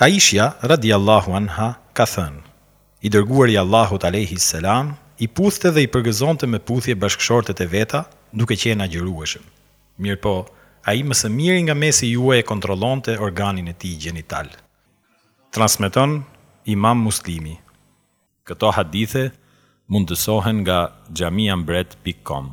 Aishja, radijallahu anha, ka thënë, I Dërguari i Allahut, alejhi selam, i puthte dhe i përgëzonte me puthje bashkëshortet e veta, duke qenë agjërueshëm. Mirëpo, ai më së miri nga mesi juaj e kontrollonte organin e tij gjenital. Transmeton Imam Muslimi. Këto hadithe mundësohen nga xhamia mbret pikë kom.